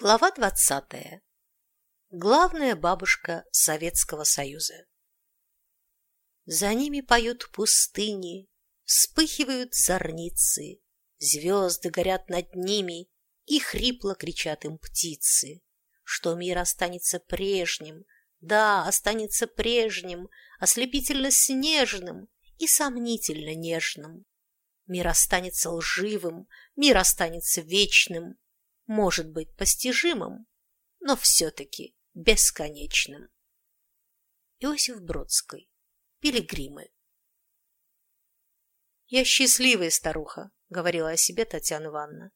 Глава двадцатая. Главная бабушка Советского Союза. За ними поют пустыни, вспыхивают зорницы, звезды горят над ними, и хрипло кричат им птицы, что мир останется прежним, да, останется прежним, ослепительно снежным и сомнительно нежным. Мир останется лживым, мир останется вечным, может быть постижимым, но все-таки бесконечным. Иосиф Бродский. Пилигримы. «Я счастливая старуха», — говорила о себе Татьяна Ивановна.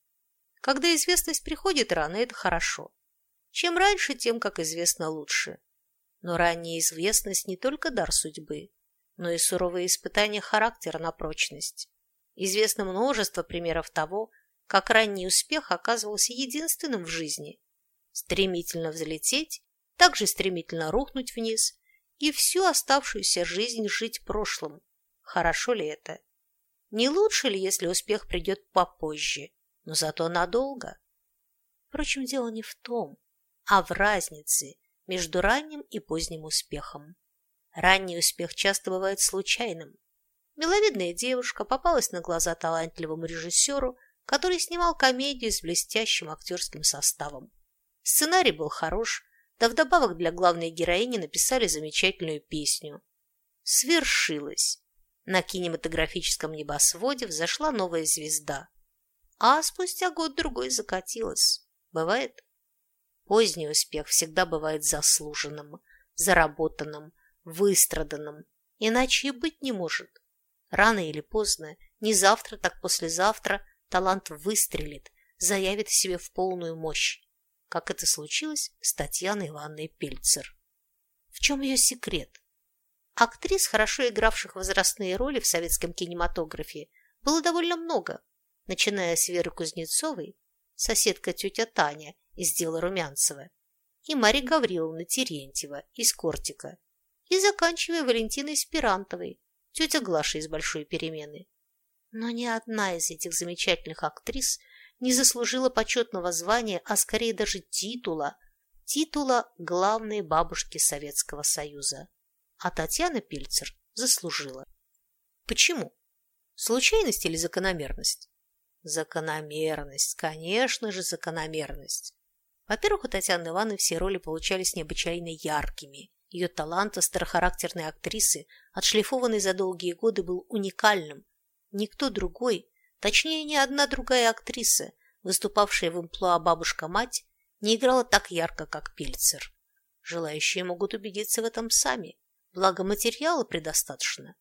«Когда известность приходит рано, это хорошо. Чем раньше, тем, как известно, лучше. Но ранняя известность не только дар судьбы, но и суровые испытания характера на прочность. Известно множество примеров того, как ранний успех оказывался единственным в жизни. Стремительно взлететь, также стремительно рухнуть вниз и всю оставшуюся жизнь жить прошлым. Хорошо ли это? Не лучше ли, если успех придет попозже, но зато надолго? Впрочем, дело не в том, а в разнице между ранним и поздним успехом. Ранний успех часто бывает случайным. Миловидная девушка попалась на глаза талантливому режиссеру который снимал комедию с блестящим актерским составом. Сценарий был хорош, да вдобавок для главной героини написали замечательную песню. Свершилось. На кинематографическом небосводе взошла новая звезда. А спустя год-другой закатилась. Бывает? Поздний успех всегда бывает заслуженным, заработанным, выстраданным. Иначе и быть не может. Рано или поздно, не завтра, так послезавтра – талант выстрелит, заявит себе в полную мощь, как это случилось с Татьяной Ивановной Пельцер. В чем ее секрет? Актрис, хорошо игравших возрастные роли в советском кинематографе, было довольно много, начиная с Веры Кузнецовой, соседка тетя Таня из дела Румянцева, и Марии Гавриловны Терентьева из Кортика, и заканчивая Валентиной Спирантовой, тетя Глаша из Большой перемены. Но ни одна из этих замечательных актрис не заслужила почетного звания, а скорее даже титула, титула главной бабушки Советского Союза. А Татьяна Пильцер заслужила. Почему? Случайность или закономерность? Закономерность, конечно же, закономерность. Во-первых, у Татьяны Ивановны все роли получались необычайно яркими. Ее талант старохарактерной актрисы, отшлифованный за долгие годы, был уникальным, Никто другой, точнее, ни одна другая актриса, выступавшая в амплуа бабушка-мать, не играла так ярко, как Пельцер. Желающие могут убедиться в этом сами, благо материала предостаточно.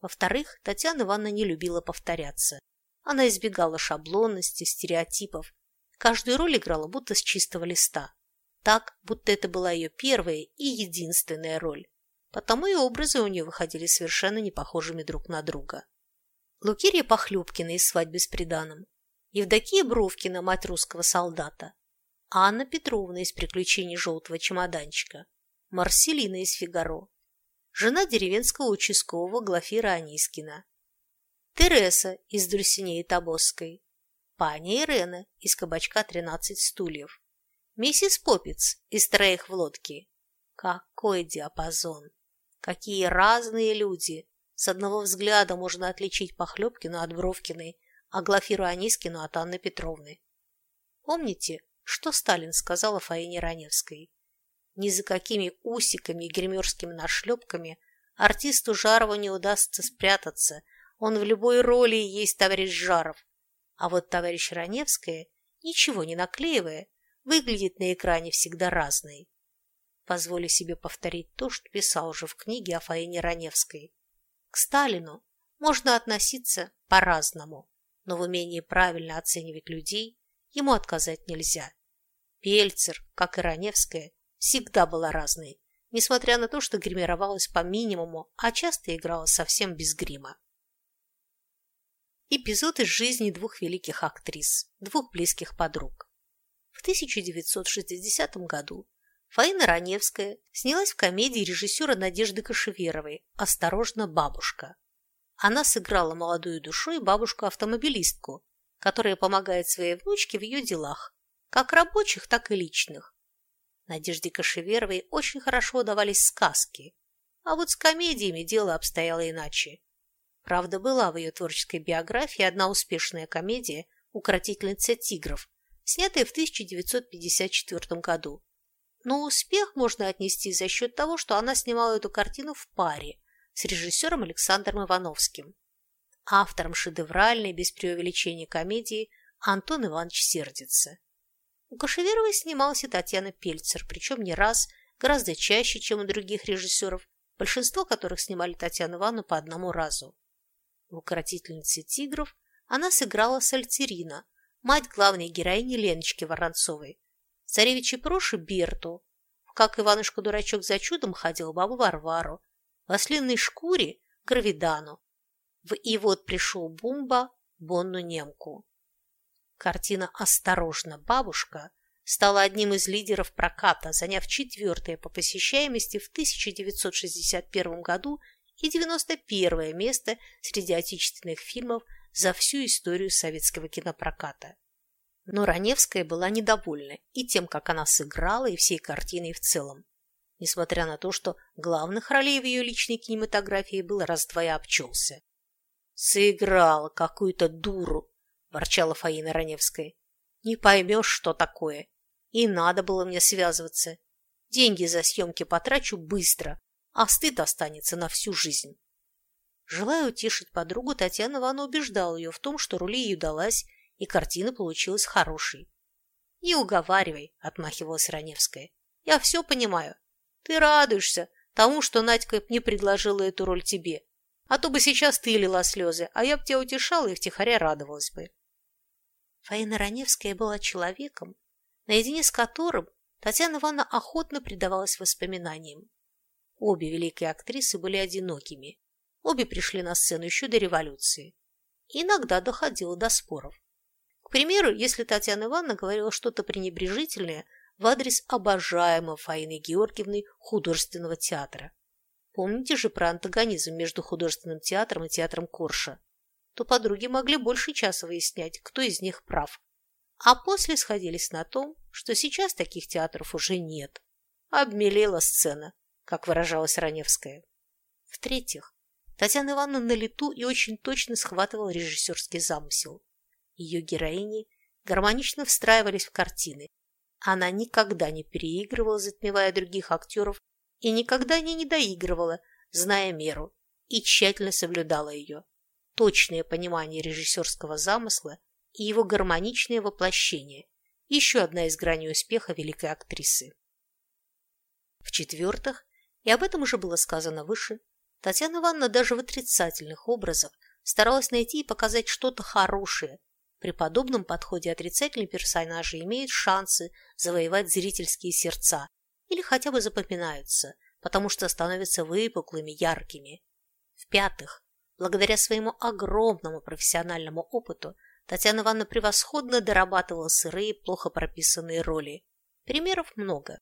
Во-вторых, Татьяна Ивановна не любила повторяться. Она избегала шаблонности, стереотипов. Каждую роль играла будто с чистого листа. Так, будто это была ее первая и единственная роль. Потому и образы у нее выходили совершенно не похожими друг на друга. Лукерья Похлюбкина из «Свадьбы с приданым», Евдокия Бровкина, мать русского солдата, Анна Петровна из «Приключений желтого чемоданчика», Марселина из «Фигаро», жена деревенского участкового Глафира Анискина, Тереса из Дульсинеи Табосской, паня Ирена из «Кабачка 13 стульев», миссис Попец из «Троих в лодке». Какой диапазон! Какие разные люди! С одного взгляда можно отличить Похлебкину от Бровкиной, а Глафиру Анискину от Анны Петровны. Помните, что Сталин сказал о Фаине Раневской? Ни за какими усиками и гримерскими нашлепками артисту Жарову не удастся спрятаться. Он в любой роли есть товарищ Жаров. А вот товарищ Раневская, ничего не наклеивая, выглядит на экране всегда разной. Позволю себе повторить то, что писал уже в книге о Фаине Раневской. К Сталину можно относиться по-разному, но в умении правильно оценивать людей ему отказать нельзя. Пельцер, как и Раневская, всегда была разной, несмотря на то, что гримировалась по минимуму, а часто играла совсем без грима. Эпизод из жизни двух великих актрис, двух близких подруг. В 1960 году Фаина Раневская снялась в комедии режиссера Надежды Кашеверовой «Осторожно, бабушка». Она сыграла молодую душой бабушку-автомобилистку, которая помогает своей внучке в ее делах, как рабочих, так и личных. Надежде Кашеверовой очень хорошо удавались сказки, а вот с комедиями дело обстояло иначе. Правда, была в ее творческой биографии одна успешная комедия «Укротительница тигров», снятая в 1954 году. Но успех можно отнести за счет того, что она снимала эту картину в паре с режиссером Александром Ивановским. Автором шедевральной, без преувеличения комедии, Антон Иванович Сердится. У Кашеверовой снималась Татьяна Пельцер, причем не раз, гораздо чаще, чем у других режиссеров, большинство которых снимали Татьяну Ивановну по одному разу. В «Укротительнице тигров» она сыграла Сальтерина, мать главной героини Леночки Воронцовой, царевичи Проши Берту, как Иванушка-дурачок за чудом ходил бабу Варвару, в ослиной шкуре Гравидану, в «И вот пришел Бумба» Бонну Немку. Картина «Осторожно, бабушка» стала одним из лидеров проката, заняв четвертое по посещаемости в 1961 году и 91 место среди отечественных фильмов за всю историю советского кинопроката. Но Раневская была недовольна и тем, как она сыграла, и всей картиной в целом, несмотря на то, что главных ролей в ее личной кинематографии было раз-двоя обчелся. «Сыграла какую-то дуру!» – ворчала Фаина Раневская. «Не поймешь, что такое. И надо было мне связываться. Деньги за съемки потрачу быстро, а стыд останется на всю жизнь. Желая утешить подругу, Татьяна Ивановна убеждала ее в том, что рули ей удалась, и картина получилась хорошей. «Не уговаривай», — отмахивалась Раневская. «Я все понимаю. Ты радуешься тому, что Надька не предложила эту роль тебе. А то бы сейчас ты лила слезы, а я бы тебя утешала и втихаря радовалась бы». Фаина Раневская была человеком, наедине с которым Татьяна Ивановна охотно предавалась воспоминаниям. Обе великие актрисы были одинокими. Обе пришли на сцену еще до революции. иногда доходило до споров. К примеру, если Татьяна Ивановна говорила что-то пренебрежительное в адрес обожаемого Фаины Георгиевны художественного театра. Помните же про антагонизм между художественным театром и театром Корша? То подруги могли больше часа выяснять, кто из них прав. А после сходились на том, что сейчас таких театров уже нет. Обмелела сцена, как выражалась Раневская. В-третьих, Татьяна Ивановна на лету и очень точно схватывала режиссерский замысел. Ее героини гармонично встраивались в картины. Она никогда не переигрывала, затмевая других актеров, и никогда не недоигрывала, зная меру, и тщательно соблюдала ее. Точное понимание режиссерского замысла и его гармоничное воплощение – еще одна из граней успеха великой актрисы. В-четвертых, и об этом уже было сказано выше, Татьяна Ивановна даже в отрицательных образах старалась найти и показать что-то хорошее. При подобном подходе отрицательные персонажи имеют шансы завоевать зрительские сердца или хотя бы запоминаются, потому что становятся выпуклыми, яркими. В-пятых, благодаря своему огромному профессиональному опыту, Татьяна Ивановна превосходно дорабатывала сырые, плохо прописанные роли. Примеров много,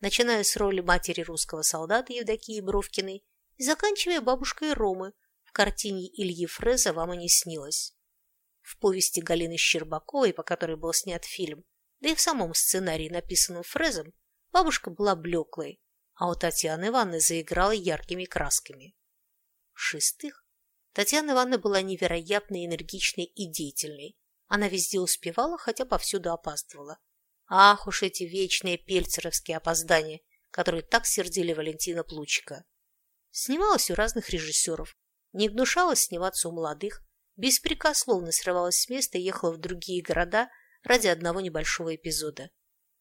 начиная с роли матери русского солдата Евдокии Бровкиной и заканчивая бабушкой Ромы в картине Ильи Фреза «Вам и не снилось». В повести Галины Щербаковой, по которой был снят фильм, да и в самом сценарии, написанном Фрезом, бабушка была блеклой, а у Татьяны Ивановны заиграла яркими красками. В-шестых, Татьяна Ивановна была невероятно энергичной и деятельной. Она везде успевала, хотя повсюду опаздывала. Ах уж эти вечные пельцеровские опоздания, которые так сердили Валентина Плучика. Снималась у разных режиссеров, не гнушалась сниматься у молодых, беспрекословно срывалась с места и ехала в другие города ради одного небольшого эпизода.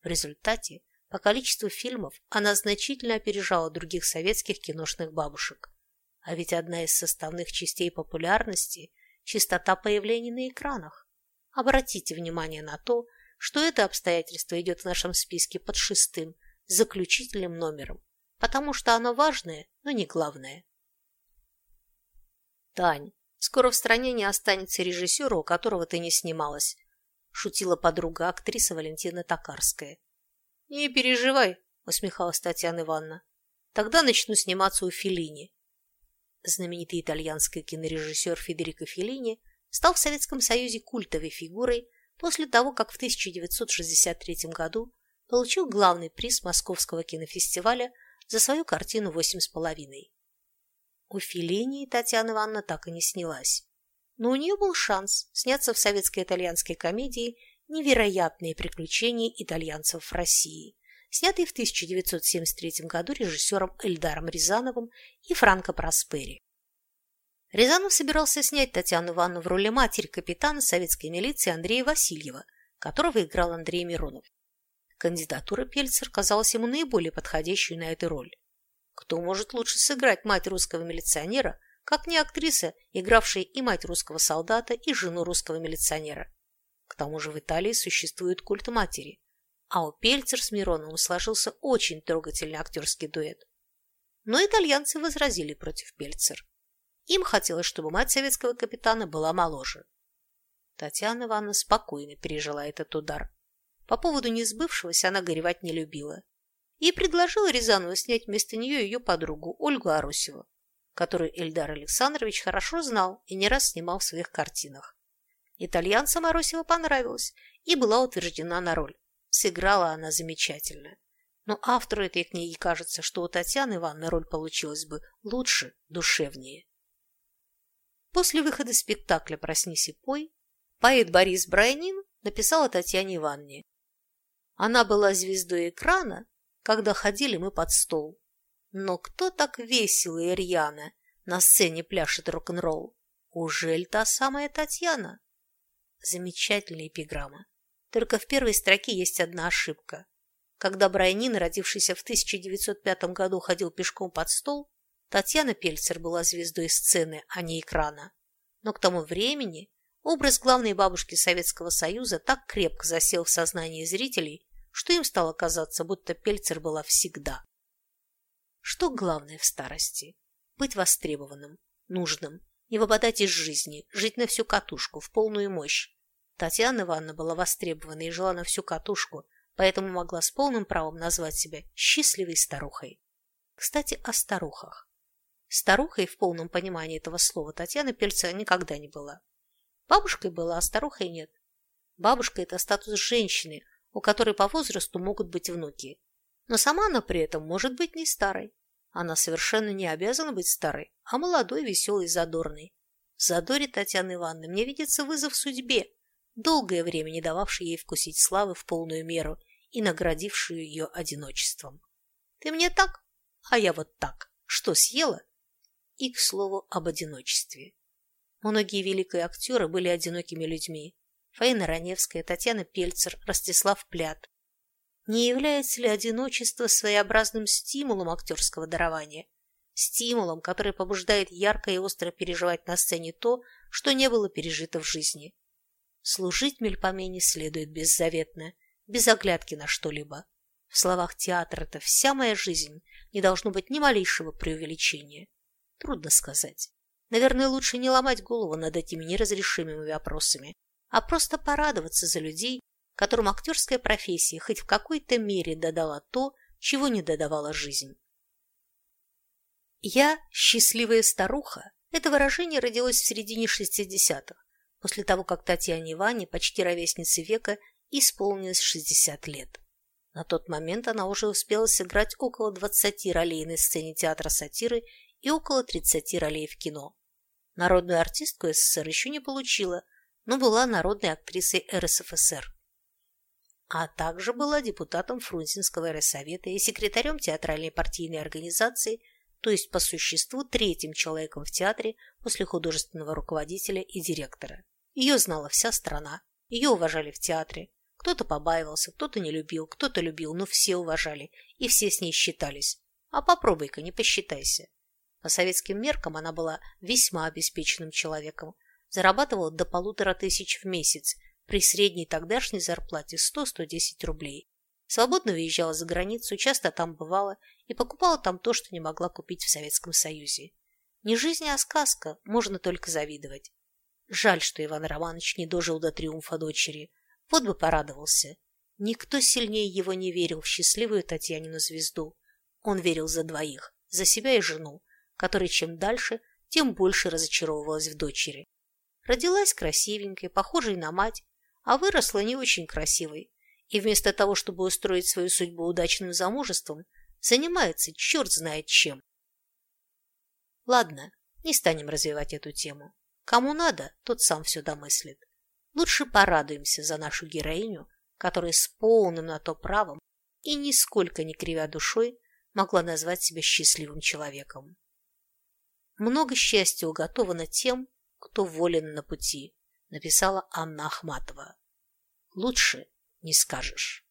В результате, по количеству фильмов, она значительно опережала других советских киношных бабушек. А ведь одна из составных частей популярности – частота появлений на экранах. Обратите внимание на то, что это обстоятельство идет в нашем списке под шестым, заключительным номером, потому что оно важное, но не главное. «Тань, скоро в стране не останется режиссера, у которого ты не снималась», шутила подруга актриса Валентина Токарская. «Не переживай», усмехалась Татьяна Ивановна. «Тогда начну сниматься у Филини. Знаменитый итальянский кинорежиссер Федерико Феллини стал в Советском Союзе культовой фигурой, после того, как в 1963 году получил главный приз Московского кинофестиваля за свою картину «Восемь с половиной». У Феллини Татьяна Ивановна так и не снялась. Но у нее был шанс сняться в советско-итальянской комедии «Невероятные приключения итальянцев в России», снятый в 1973 году режиссером Эльдаром Рязановым и Франко Проспери. Рязанов собирался снять Татьяну Ивановну в роли матери капитана советской милиции Андрея Васильева, которого играл Андрей Миронов. Кандидатура Пельцер казалась ему наиболее подходящей на эту роль. Кто может лучше сыграть мать русского милиционера, как не актриса, игравшая и мать русского солдата, и жену русского милиционера? К тому же в Италии существует культ матери, а у Пельцер с Мироновым сложился очень трогательный актерский дуэт. Но итальянцы возразили против Пельцер. Им хотелось, чтобы мать советского капитана была моложе. Татьяна Ивановна спокойно пережила этот удар. По поводу несбывшегося она горевать не любила. И предложила Рязанову снять вместо нее ее подругу Ольгу Арусеву, которую Эльдар Александрович хорошо знал и не раз снимал в своих картинах. Итальянцам Арусева понравилась и была утверждена на роль. Сыграла она замечательно. Но автору этой книги кажется, что у Татьяны Ивановны роль получилась бы лучше, душевнее. После выхода спектакля «Проснись и пой» поэт Борис Брайнин написал о Татьяне Ивановне. Она была звездой экрана, когда ходили мы под стол. Но кто так весело и рьяно на сцене пляшет рок-н-ролл? Ужель та самая Татьяна? Замечательная эпиграмма. Только в первой строке есть одна ошибка. Когда Брайнин, родившийся в 1905 году, ходил пешком под стол, Татьяна Пельцер была звездой сцены, а не экрана. Но к тому времени образ главной бабушки Советского Союза так крепко засел в сознании зрителей, что им стало казаться, будто Пельцер была всегда. Что главное в старости? Быть востребованным, нужным, не выпадать из жизни, жить на всю катушку, в полную мощь. Татьяна Ивановна была востребована и жила на всю катушку, поэтому могла с полным правом назвать себя счастливой старухой. Кстати, о старухах. Старухой в полном понимании этого слова Татьяна Пельцева никогда не была. Бабушкой была, а старухой нет. Бабушка – это статус женщины, у которой по возрасту могут быть внуки. Но сама она при этом может быть не старой. Она совершенно не обязана быть старой, а молодой, веселой, задорной. В задоре Татьяны Ивановны мне видится вызов судьбе, долгое время не дававший ей вкусить славы в полную меру и наградившую ее одиночеством. Ты мне так, а я вот так. Что съела? И, к слову, об одиночестве. Многие великие актеры были одинокими людьми. Фаина Раневская, Татьяна Пельцер, Ростислав Плят. Не является ли одиночество своеобразным стимулом актерского дарования? Стимулом, который побуждает ярко и остро переживать на сцене то, что не было пережито в жизни. Служить Мельпомене следует беззаветно, без оглядки на что-либо. В словах театра это вся моя жизнь, не должно быть ни малейшего преувеличения. Трудно сказать. Наверное, лучше не ломать голову над этими неразрешимыми вопросами, а просто порадоваться за людей, которым актерская профессия хоть в какой-то мере додала то, чего не додавала жизнь. «Я – счастливая старуха» – это выражение родилось в середине 60-х, после того, как Татьяне Иване, почти ровеснице века, исполнилось 60 лет. На тот момент она уже успела сыграть около 20 ролей на сцене театра сатиры и около 30 ролей в кино. Народную артистку СССР еще не получила, но была народной актрисой РСФСР. А также была депутатом Фрунзенского райсовета и секретарем театральной партийной организации, то есть по существу третьим человеком в театре после художественного руководителя и директора. Ее знала вся страна, ее уважали в театре. Кто-то побаивался, кто-то не любил, кто-то любил, но все уважали, и все с ней считались. А попробуй-ка, не посчитайся. По советским меркам она была весьма обеспеченным человеком, зарабатывала до полутора тысяч в месяц при средней тогдашней зарплате 100-110 рублей. Свободно выезжала за границу, часто там бывала и покупала там то, что не могла купить в Советском Союзе. Не жизнь, а сказка, можно только завидовать. Жаль, что Иван Романович не дожил до триумфа дочери. Вот бы порадовался. Никто сильнее его не верил в счастливую Татьянину звезду. Он верил за двоих, за себя и жену, которая чем дальше, тем больше разочаровывалась в дочери. Родилась красивенькой, похожей на мать, а выросла не очень красивой, и вместо того, чтобы устроить свою судьбу удачным замужеством, занимается черт знает чем. Ладно, не станем развивать эту тему. Кому надо, тот сам все домыслит. Лучше порадуемся за нашу героиню, которая с полным на то правом и нисколько не кривя душой могла назвать себя счастливым человеком. Много счастья уготовано тем, кто волен на пути, написала Анна Ахматова. Лучше не скажешь.